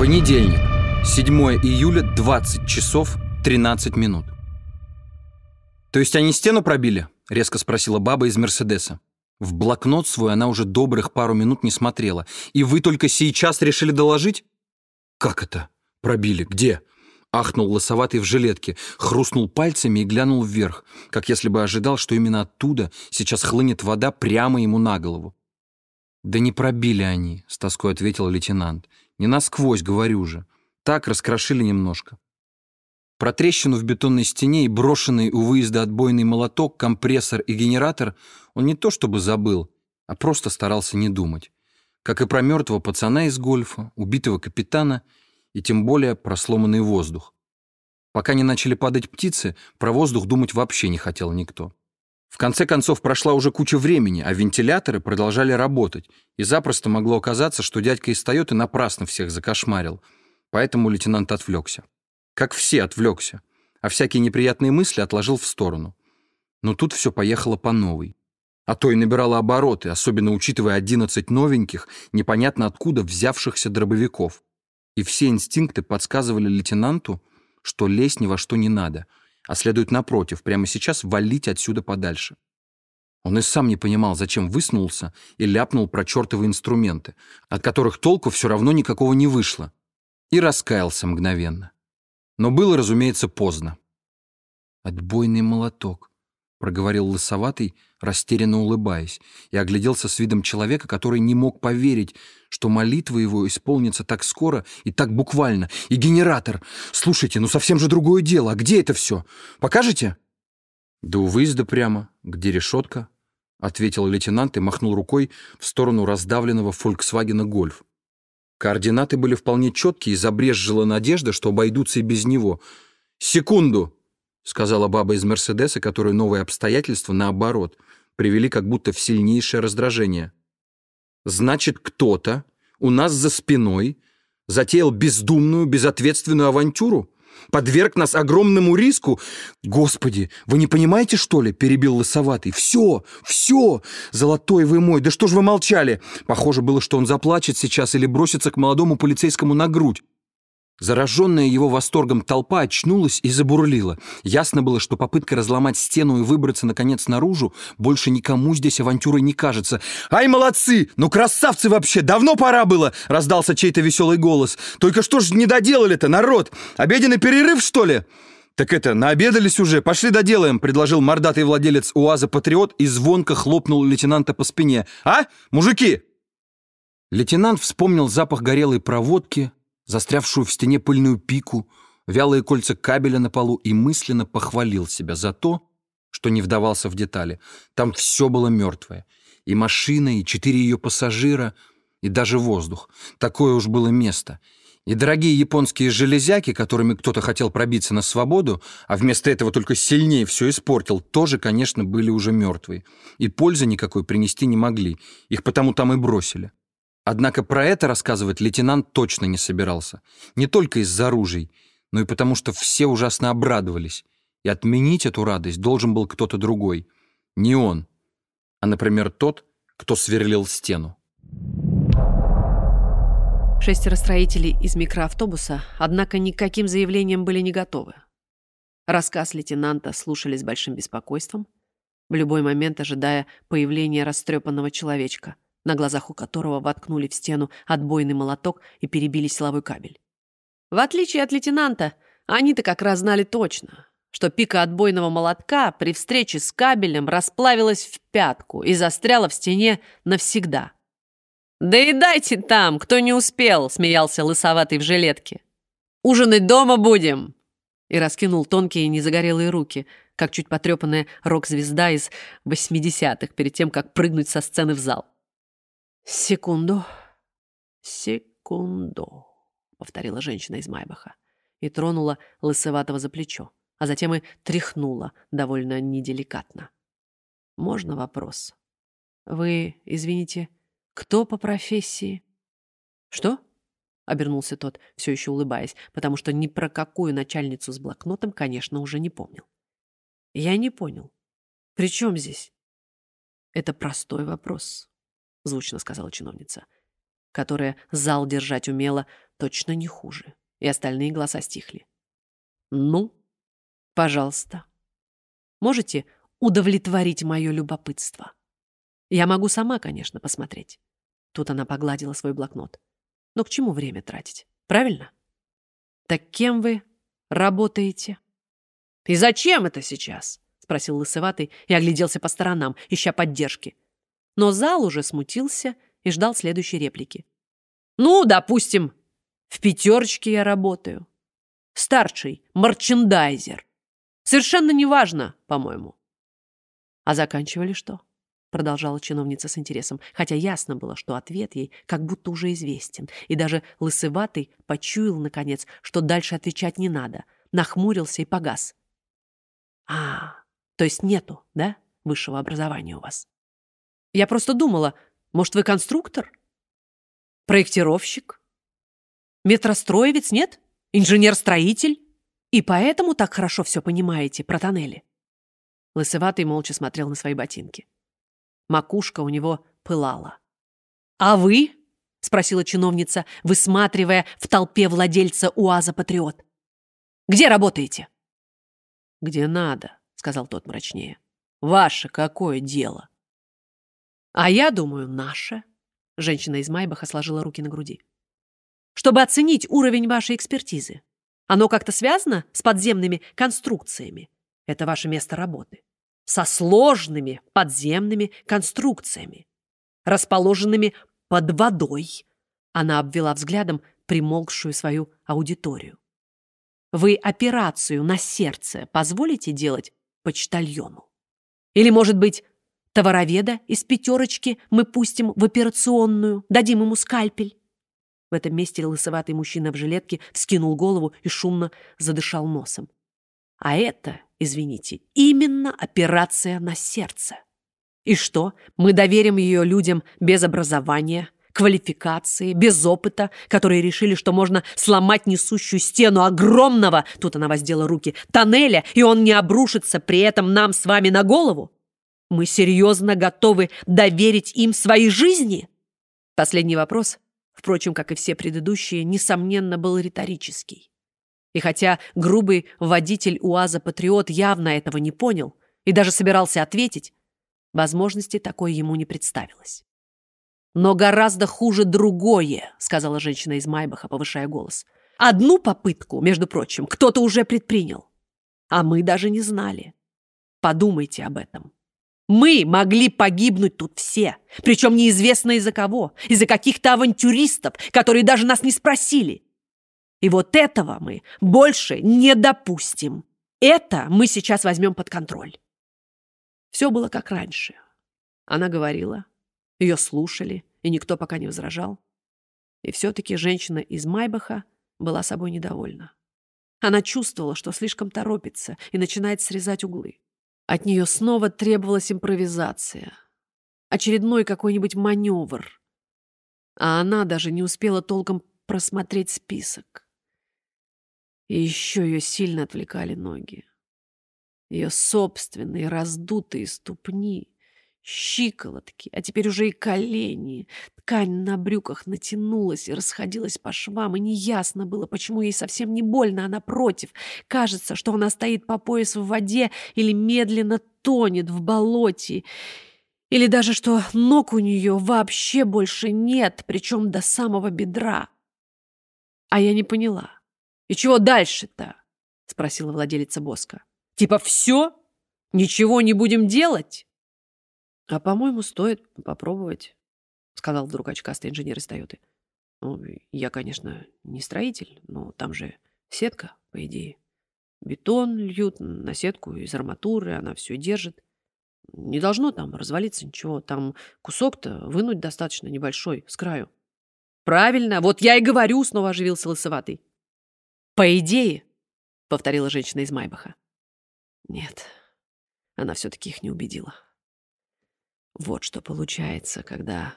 Понедельник, 7 июля, 20 часов 13 минут. «То есть они стену пробили?» — резко спросила баба из «Мерседеса». В блокнот свой она уже добрых пару минут не смотрела. «И вы только сейчас решили доложить?» «Как это? Пробили? Где?» Ахнул лосоватый в жилетке, хрустнул пальцами и глянул вверх, как если бы ожидал, что именно оттуда сейчас хлынет вода прямо ему на голову. «Да не пробили они», — с тоской ответил лейтенант. «Не насквозь, говорю же. Так раскрошили немножко». Про трещину в бетонной стене и брошенный у выезда отбойный молоток, компрессор и генератор он не то чтобы забыл, а просто старался не думать. Как и про мертвого пацана из гольфа, убитого капитана — и тем более про сломанный воздух. Пока не начали падать птицы, про воздух думать вообще не хотел никто. В конце концов, прошла уже куча времени, а вентиляторы продолжали работать, и запросто могло оказаться, что дядька из Тойоты напрасно всех закошмарил. Поэтому лейтенант отвлекся. Как все отвлекся, а всякие неприятные мысли отложил в сторону. Но тут все поехало по новой. А то и набирало обороты, особенно учитывая 11 новеньких, непонятно откуда взявшихся дробовиков и все инстинкты подсказывали лейтенанту, что лезть ни во что не надо, а следует напротив, прямо сейчас валить отсюда подальше. Он и сам не понимал, зачем высунулся и ляпнул про чертовы инструменты, от которых толку все равно никакого не вышло, и раскаялся мгновенно. Но было, разумеется, поздно. Отбойный молоток проговорил лысоватый, растерянно улыбаясь, и огляделся с видом человека, который не мог поверить, что молитва его исполнится так скоро и так буквально. И генератор! Слушайте, ну совсем же другое дело. А где это все? Покажете? Да у выезда прямо. Где решетка? Ответил лейтенант и махнул рукой в сторону раздавленного «Фольксвагена Гольф». Координаты были вполне четкие, и забрежжила надежда, что обойдутся и без него. «Секунду!» — сказала баба из «Мерседеса», которую новые обстоятельства, наоборот, привели как будто в сильнейшее раздражение. «Значит, кто-то у нас за спиной затеял бездумную, безответственную авантюру? Подверг нас огромному риску? Господи, вы не понимаете, что ли?» — перебил лысоватый. «Все, все! Золотой вы мой! Да что ж вы молчали?» Похоже было, что он заплачет сейчас или бросится к молодому полицейскому на грудь. Зараженная его восторгом толпа очнулась и забурлила. Ясно было, что попытка разломать стену и выбраться, наконец, наружу больше никому здесь авантюрой не кажется. «Ай, молодцы! Ну, красавцы вообще! Давно пора было!» — раздался чей-то веселый голос. «Только что ж не доделали-то, народ? Обеденный перерыв, что ли?» «Так это, наобедались уже, пошли доделаем», — предложил мордатый владелец УАЗа «Патриот» и звонко хлопнул лейтенанта по спине. «А, мужики?» Лейтенант вспомнил запах горелой проводки, застрявшую в стене пыльную пику, вялые кольца кабеля на полу и мысленно похвалил себя за то, что не вдавался в детали. Там все было мертвое. И машина, и четыре ее пассажира, и даже воздух. Такое уж было место. И дорогие японские железяки, которыми кто-то хотел пробиться на свободу, а вместо этого только сильнее все испортил, тоже, конечно, были уже мертвые. И пользы никакой принести не могли. Их потому там и бросили. Однако про это рассказывать лейтенант точно не собирался. Не только из-за оружий, но и потому, что все ужасно обрадовались. И отменить эту радость должен был кто-то другой. Не он, а, например, тот, кто сверлил стену. Шестеро строителей из микроавтобуса, однако, никаким заявлением были не готовы. Рассказ лейтенанта слушали с большим беспокойством, в любой момент ожидая появления растрепанного человечка — на глазах у которого воткнули в стену отбойный молоток и перебили силовой кабель. В отличие от лейтенанта, они-то как раз знали точно, что пика отбойного молотка при встрече с кабелем расплавилась в пятку и застряла в стене навсегда. «Да и дайте там, кто не успел!» — смеялся лысоватый в жилетке. «Ужинать дома будем!» И раскинул тонкие незагорелые руки, как чуть потрепанная рок-звезда из 80-х, перед тем, как прыгнуть со сцены в зал. «Секунду, секунду», — повторила женщина из Майбаха и тронула лысоватого за плечо, а затем и тряхнула довольно неделикатно. «Можно вопрос? Вы, извините, кто по профессии?» «Что?» — обернулся тот, все еще улыбаясь, потому что ни про какую начальницу с блокнотом, конечно, уже не помнил. «Я не понял. При чем здесь?» «Это простой вопрос», — звучно сказала чиновница, которая зал держать умела, точно не хуже. И остальные голоса стихли. Ну, пожалуйста. Можете удовлетворить мое любопытство? Я могу сама, конечно, посмотреть. Тут она погладила свой блокнот. Но к чему время тратить? Правильно? Так кем вы работаете? И зачем это сейчас? Спросил лысоватый и огляделся по сторонам, ища поддержки. Но зал уже смутился и ждал следующей реплики. Ну, допустим, в пятерочке я работаю. Старший мерчендайзер. Совершенно неважно, по-моему. А заканчивали что? Продолжала чиновница с интересом, хотя ясно было, что ответ ей как будто уже известен, и даже лысыватый почуял, наконец, что дальше отвечать не надо, нахмурился и погас. «А, то есть нету, да, высшего образования у вас?» «Я просто думала, может, вы конструктор? Проектировщик? Метростроевец, нет? Инженер-строитель? И поэтому так хорошо все понимаете про тоннели?» Лысоватый молча смотрел на свои ботинки. Макушка у него пылала. «А вы?» — спросила чиновница, высматривая в толпе владельца УАЗа «Патриот». «Где работаете?» «Где надо», — сказал тот мрачнее. «Ваше какое дело?» «А я думаю, наше», — женщина из Майбаха сложила руки на груди. «Чтобы оценить уровень вашей экспертизы. Оно как-то связано с подземными конструкциями. Это ваше место работы. Со сложными подземными конструкциями, расположенными под водой. Она обвела взглядом примолкшую свою аудиторию. Вы операцию на сердце позволите делать почтальону? Или, может быть, товароведа из пятерочки мы пустим в операционную, дадим ему скальпель? В этом месте лысоватый мужчина в жилетке вскинул голову и шумно задышал носом. А это, извините, именно операция на сердце. И что, мы доверим ее людям без образования, квалификации, без опыта, которые решили, что можно сломать несущую стену огромного, тут она воздела руки, тоннеля, и он не обрушится при этом нам с вами на голову? Мы серьезно готовы доверить им свои жизни? Последний вопрос впрочем, как и все предыдущие, несомненно, был риторический. И хотя грубый водитель УАЗа «Патриот» явно этого не понял и даже собирался ответить, возможности такой ему не представилось. «Но гораздо хуже другое», — сказала женщина из Майбаха, повышая голос. «Одну попытку, между прочим, кто-то уже предпринял, а мы даже не знали. Подумайте об этом». Мы могли погибнуть тут все, причем неизвестно из-за кого, из-за каких-то авантюристов, которые даже нас не спросили. И вот этого мы больше не допустим. Это мы сейчас возьмем под контроль. Все было как раньше. Она говорила, ее слушали, и никто пока не возражал. И все-таки женщина из Майбаха была собой недовольна. Она чувствовала, что слишком торопится и начинает срезать углы. От нее снова требовалась импровизация. Очередной какой-нибудь маневр. А она даже не успела толком просмотреть список. И еще ее сильно отвлекали ноги. Ее собственные раздутые ступни щиколотки, а теперь уже и колени. Ткань на брюках натянулась и расходилась по швам, и неясно было, почему ей совсем не больно, а напротив. Кажется, что она стоит по пояс в воде или медленно тонет в болоте. Или даже, что ног у нее вообще больше нет, причем до самого бедра. А я не поняла. «И чего дальше-то?» — спросила владелица Боска. «Типа все? Ничего не будем делать?» «А, по-моему, стоит попробовать», — сказал вдруг очкастый инженер из Тойоты. «Ну, я, конечно, не строитель, но там же сетка, по идее. Бетон льют на сетку из арматуры, она все держит. Не должно там развалиться ничего. Там кусок-то вынуть достаточно небольшой, с краю». «Правильно, вот я и говорю», — снова оживился лысоватый. «По идее», — повторила женщина из Майбаха. Нет, она все-таки их не убедила. Вот что получается, когда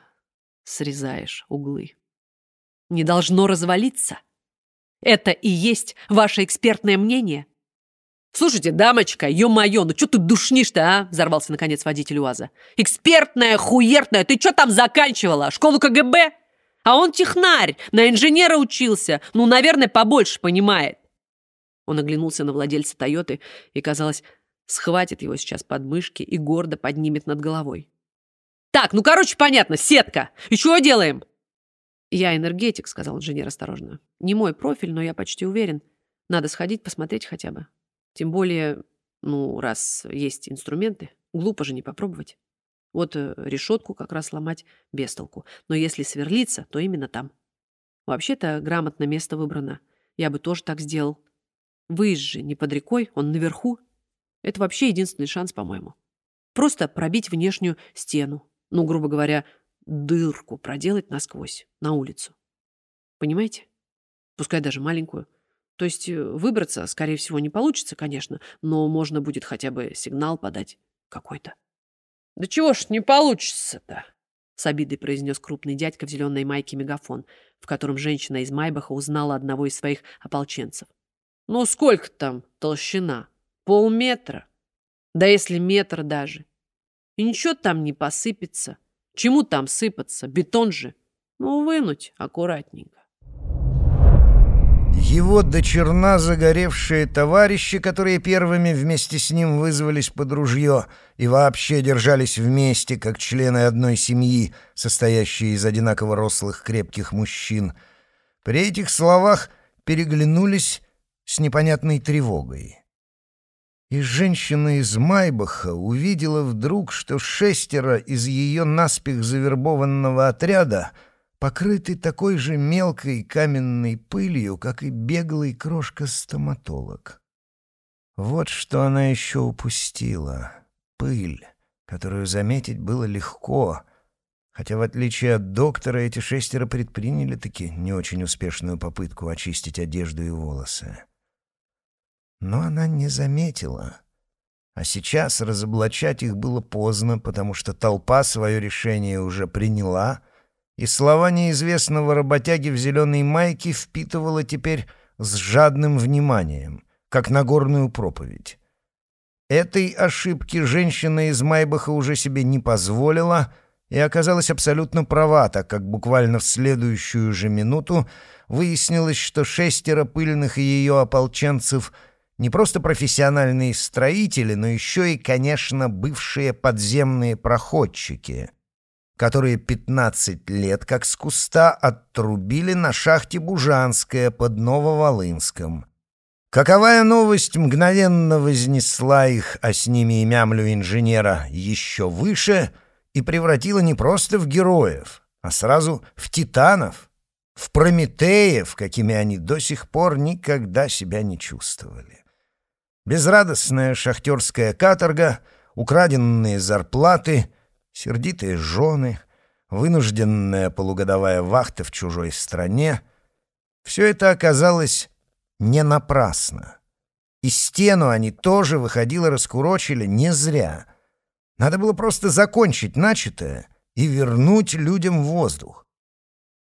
срезаешь углы. Не должно развалиться. Это и есть ваше экспертное мнение? «Слушайте, дамочка, ё-моё, ну чё ты душнишь-то, а?» Взорвался, наконец, водитель УАЗа. «Экспертная, хуертная, ты чё там заканчивала? Школу КГБ? А он технарь, на инженера учился. Ну, наверное, побольше понимает. Он оглянулся на владельца Тойоты и, казалось, схватит его сейчас под мышки и гордо поднимет над головой. «Так, ну, короче, понятно, сетка. И чего делаем?» «Я энергетик», — сказал инженер осторожно. «Не мой профиль, но я почти уверен. Надо сходить, посмотреть хотя бы. Тем более, ну, раз есть инструменты, глупо же не попробовать. Вот э, решетку как раз ломать без толку. Но если сверлиться, то именно там. Вообще-то грамотно место выбрано. Я бы тоже так сделал. Выезд же не под рекой, он наверху. Это вообще единственный шанс, по-моему. Просто пробить внешнюю стену. Ну, грубо говоря, дырку проделать насквозь, на улицу. Понимаете? Пускай даже маленькую. То есть э, выбраться, скорее всего, не получится, конечно, но можно будет хотя бы сигнал подать какой-то. «Да чего ж не получится-то?» С обидой произнес крупный дядька в зеленой майке мегафон, в котором женщина из Майбаха узнала одного из своих ополченцев. «Ну сколько там толщина? Полметра? Да если метр даже. И ничего там не посыпется. Чему там сыпаться? Бетон же. Ну, вынуть аккуратненько. Его до черна загоревшие товарищи, которые первыми вместе с ним вызвались под ружье и вообще держались вместе, как члены одной семьи, состоящей из одинаково рослых крепких мужчин, при этих словах переглянулись с непонятной тревогой. И женщина из Майбаха увидела вдруг, что шестеро из ее наспех завербованного отряда покрыты такой же мелкой каменной пылью, как и беглый крошка-стоматолог. Вот что она еще упустила. Пыль, которую заметить было легко, хотя, в отличие от доктора, эти шестеро предприняли таки не очень успешную попытку очистить одежду и волосы. Но она не заметила. А сейчас разоблачать их было поздно, потому что толпа свое решение уже приняла, и слова неизвестного работяги в зеленой майке впитывала теперь с жадным вниманием, как Нагорную проповедь. Этой ошибки женщина из Майбаха уже себе не позволила и оказалась абсолютно права, так как буквально в следующую же минуту выяснилось, что шестеро пыльных ее ополченцев — не просто профессиональные строители, но еще и, конечно, бывшие подземные проходчики, которые 15 лет как с куста отрубили на шахте Бужанская под Нововолынском. Каковая новость мгновенно вознесла их, а с ними и мямлю инженера, еще выше и превратила не просто в героев, а сразу в титанов, в Прометеев, какими они до сих пор никогда себя не чувствовали. Безрадостная шахтерская каторга, украденные зарплаты, сердитые жены, вынужденная полугодовая вахта в чужой стране — все это оказалось не напрасно. И стену они тоже, выходило, раскурочили не зря. Надо было просто закончить начатое и вернуть людям воздух.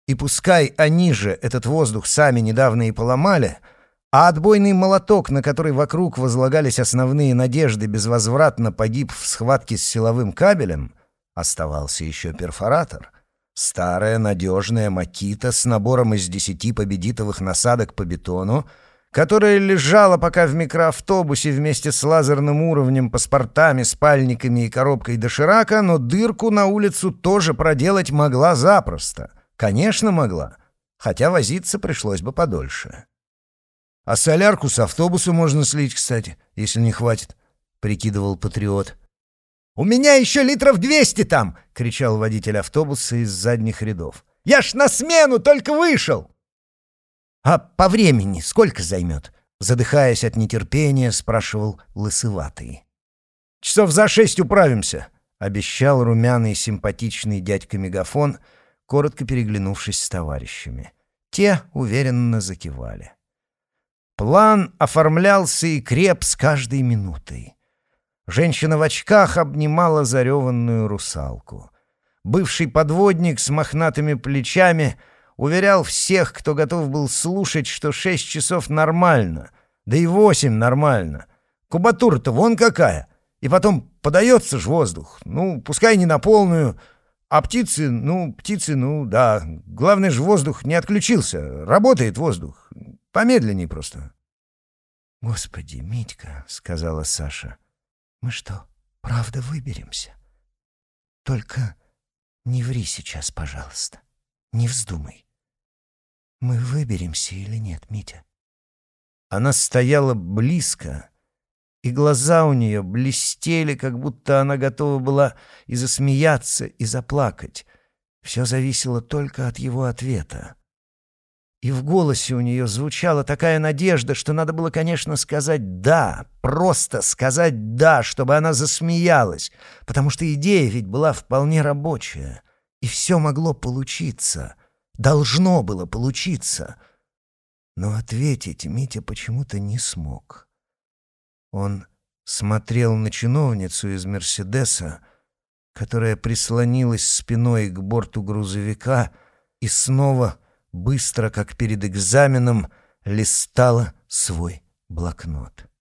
И пускай они же этот воздух сами недавно и поломали — а отбойный молоток, на который вокруг возлагались основные надежды, безвозвратно погиб в схватке с силовым кабелем, оставался еще перфоратор. Старая надежная макита с набором из десяти победитовых насадок по бетону, которая лежала пока в микроавтобусе вместе с лазерным уровнем, паспортами, спальниками и коробкой доширака, но дырку на улицу тоже проделать могла запросто. Конечно, могла, хотя возиться пришлось бы подольше. А солярку с автобуса можно слить, кстати, если не хватит», — прикидывал патриот. «У меня еще литров двести там!» — кричал водитель автобуса из задних рядов. «Я ж на смену только вышел!» «А по времени сколько займет?» — задыхаясь от нетерпения, спрашивал лысыватый. «Часов за шесть управимся», — обещал румяный симпатичный дядька-мегафон, коротко переглянувшись с товарищами. Те уверенно закивали. План оформлялся и креп с каждой минутой. Женщина в очках обнимала зареванную русалку. Бывший подводник с мохнатыми плечами уверял всех, кто готов был слушать, что шесть часов нормально, да и восемь нормально. Кубатура-то вон какая. И потом подается ж воздух. Ну, пускай не на полную, а птицы, ну, птицы, ну, да. Главное же, воздух не отключился. Работает воздух. Помедленней просто». «Господи, Митька», — сказала Саша, — «мы что, правда выберемся? Только не ври сейчас, пожалуйста. Не вздумай. Мы выберемся или нет, Митя?» Она стояла близко, и глаза у нее блестели, как будто она готова была и засмеяться, и заплакать. Все зависело только от его ответа. И в голосе у нее звучала такая надежда, что надо было, конечно, сказать «да», просто сказать «да», чтобы она засмеялась, потому что идея ведь была вполне рабочая, и все могло получиться, должно было получиться. Но ответить Митя почему-то не смог. Он смотрел на чиновницу из «Мерседеса», которая прислонилась спиной к борту грузовика и снова, быстро, как перед экзаменом, листала свой блокнот.